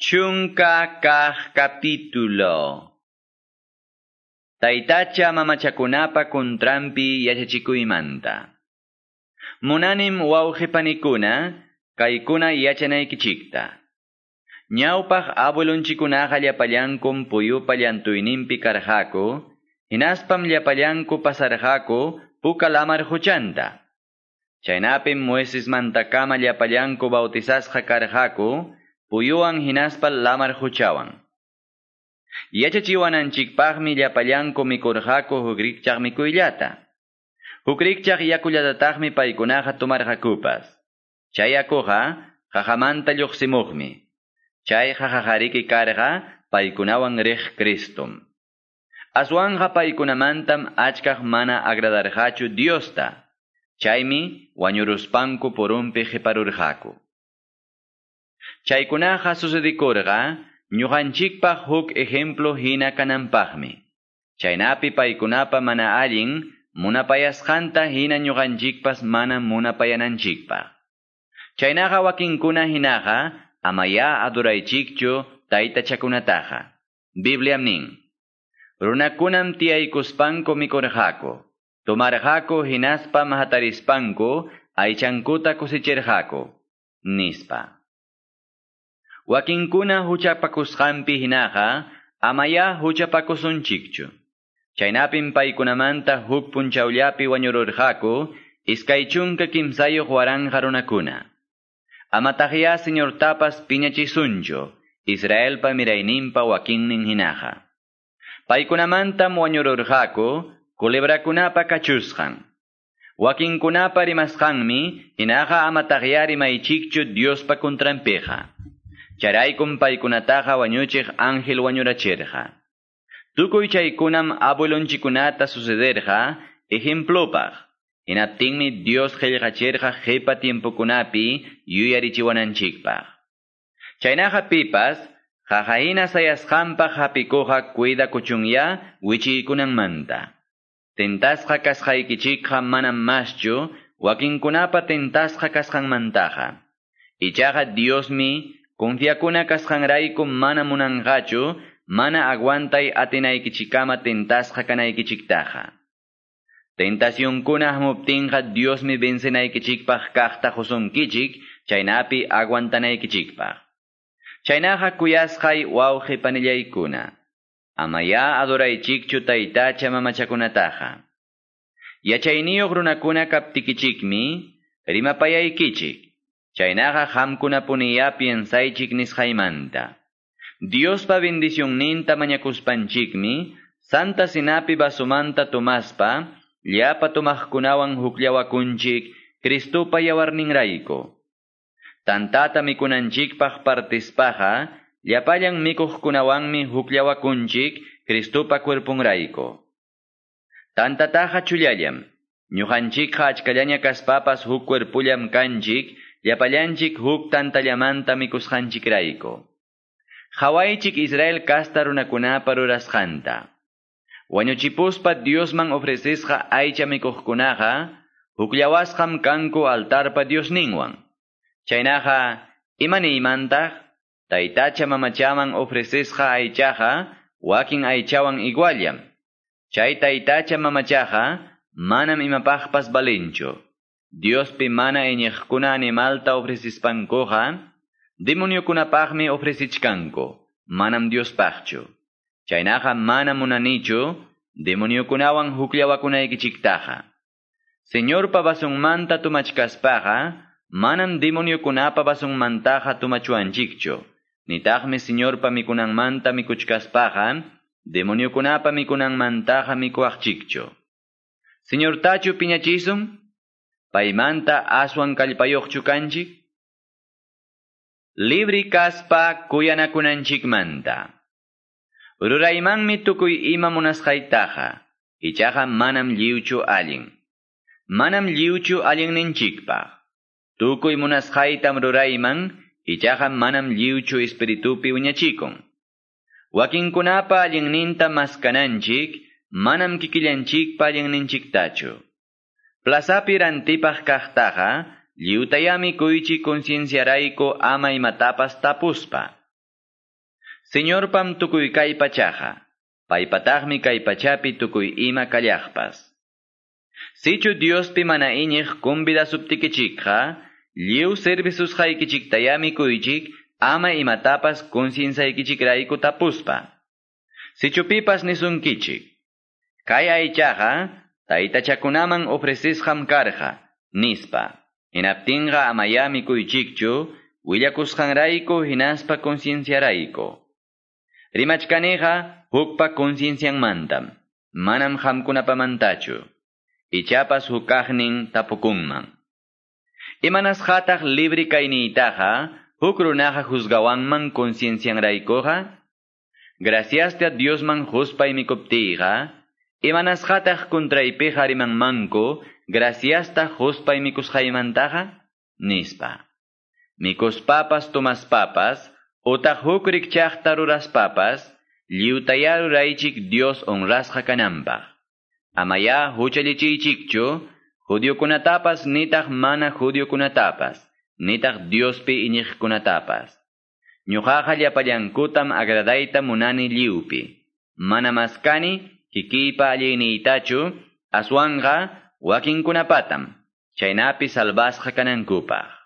Chunka kah capítulo. Taitacha mamachakunapa kuntrampi yachachikuymanta. Munanim wawqipanikuna kaykuna yachanaykichikta. Ñawpaq abuelunchikunaqa llapallankum puyupa llantuyninpi karqaku, hinaspam llapallanku pasarqaku puka lamar huchanta. Chaynapim Moisesmantakama llapallanku bautizasqa karqaku, puyuwan hinaspal lamar huchawan. Yachachiwananchikpaqmi llapallanku mikurqaku hukrikchaq mikuyllata. Hukrikchaq yakullatataqmi paykunaqa tumarqakupas. Chay yakuqa qaqamanta lluqsimuqmi. Chay qaqaqariki karqa paykunawan riq Kristum. Aswanqa paykunamantam achkaq mana agradarqachu Diosta. Chaymi wañuruspanku purumpi qiparurqaku. Chaykunaqa sucedikurqa ñuqanchikpaq huk ejemplo hina kananpaqmi. Chaynapi paykunapa mana allin munapayasqanta hina ñuqanchikpas mana munapayananchikpaq. Chaynaqa wakinkuna hinaqa amaya aduraychikchu taytachakunataqa. Bibliam nin. Runakunam tiyaykuspanku mikurqaku. Tumarqaku hinaspa mahatarispanku aychankuta kusichirqaku. Nispa. Wakinkuna huchapakusqanpi hinaqa amaya huchapakusunchikchu. Chaynapim paykunamanta huk punchawllapi wañururqaku iskay chunka kimsayuq waranqa runakuna. Amataqya señortapas piñachisunchu Israelpa mirayninpa wakinnin hinaqa. Paykunamantam wañururqaku kulebrakunapa kachusqan. Wakinkunapa rimasqanmi hinaqa amataqya rimaychikchu Diospa kuntranpiqa. Charaykum paykunataqa wañuchiq ángel wañurachirqa. Tukuy chaykunam abuelonchikunata sucederqa ejemplopaq. Hinaptinmi Dios qillqachirqa qipa tiempokunapi yuyarichiwananchikpaq. Chaynaqa pipas qaqahina sayasqanpaq hapikuqa cuida kuchunya wichiykunanmanta. Tentasqa kasqaykichikqa manam maschu wakinkunapa tentasqa kasqanmantaqa. Ichaqa Diosmi Confiakuna kasqanrayku mana munanqachu, mana aguantay atinaykichikama tentasqa kanaykichiktaqa. Tentacionkuna hamuptinqa Diosmi vencenaykichikpaq kaqta husunkichik, chaynapi aguantanaykichikpaq. Chaynaqa kuyasqay wawqi panillaykuna. Amaya adoraychikchu taytacha mamachakunataqa. Yachayniyuq runakuna kaptikichikmi, rimapayaykichik. Chaynaqa qamkuna puniya piensaychik nisqaymanta. Diospa bendicionninta mañakuspanchikmi, Santa Sinapi basumanta tumaspa, llapa tumaqkunawan hukllawakunchik, Cristupa yawarninrayku. Tantata mikunanchikpaq partispaqa, llapallan mikuqkunawanmi hukllawakunchik, Cristupa cuerpunrayku. Tantataqa chullallam, ñuqanchikqa achkallaña kaspapas kanchik, llapallanchik huk tantallamanta mikusqanchikrayku. Hawaychik Israel kasta runakunapa rurasqanta. Wañuchipuspa Diosman ofrecisqa aycha mikuqkunaqa, huklawasqam kanku altarpa Diosninwan. Chaynaqa, imaniymantaq, taytacha mamachaman ofrecisqa aychaqa, wakin aychawan iguallam. Chay taytacha mamachaqa, manam imapaqpas balinchu. Diospi mana iñiqkuna animalta ofrecispankuqa, demoniokunapaqmi ofrecichkanku, manam Diospaqchu. Chaynaqa mana munanichu, demoniokunawan hukllawakunaykichiktaqa. Señorpa basunmanta tumachkaspaqa, manam demoniokunapa basunmantaqa tumachuanchikchu. Nitaqmi Señorpa mikunanmanta mikuchkaspaqa, demoniokunapa mikunanmantaqa mikuaqchikchu. Señortachu piñachisum, paymanta aswan kallpayuqchu kanchik? Libri kaspa kuyanakunanchikmanta. Ruraymanmi tukuy ima munasqaytaqa, ichaqa manam lliwchu allin. Manam lliwchu allinninchikpaq. Tukuy munasqaytam rurayman, ichaqa manam lliwchu espiritupi wiñachikun. Wakinkunapa allinninta maskananchik, manam kikillanchikpa allinninchiktachu. Plazapi rantipaq kaqtaqa, lliwtayami kuychi concienciarayku ama imatapas tapuspa. Señor pam tukuy kay pachaja, paypatagmi kay pachapi tukuy ima kallaqpas. Sichu Dios pi mana iñiq kumbida subtikichikqa, liu servicios haykichiktayami kuychik, ama imatapas raiku tapuspa. Sichupipas nisunkichik. Kay aychaqa, taytachakunaman ofrecisqam karqa, nispa. Hinaptinqa amayami kuychikchu, willakusqanrayku hinaspa concienciarayku. Rimachkaneqa hukpa mantam, manam hamkunapamantachu, ichapas hukaqnin tapukunman. Imanas hataq libri kayniytaqa, huk runaqa juzgawanman conciencianraykuqa, graciasta Diosman huspay mikuptiqa, imanas hataq kontraypiqa rimanmanku, graciasta huspay mikusqaymantaqa, nispa. Mikuspapas papas, Utaq huk rikchaqta ruraspapas, lliwtayaruraychik Dios honrasqa kananpaq. Amaya huchallichiychikchu, judiokunatapas nitaq mana judiokunatapas, nitaq Diospi iñiqkunatapas. Ñuqaqa llapallankutam agradayta munani lliwpi. Mana maskani, kikiypa alliniytachu, aswanqa wakinkunapatam, chaynapi salvasqa kanankupaq.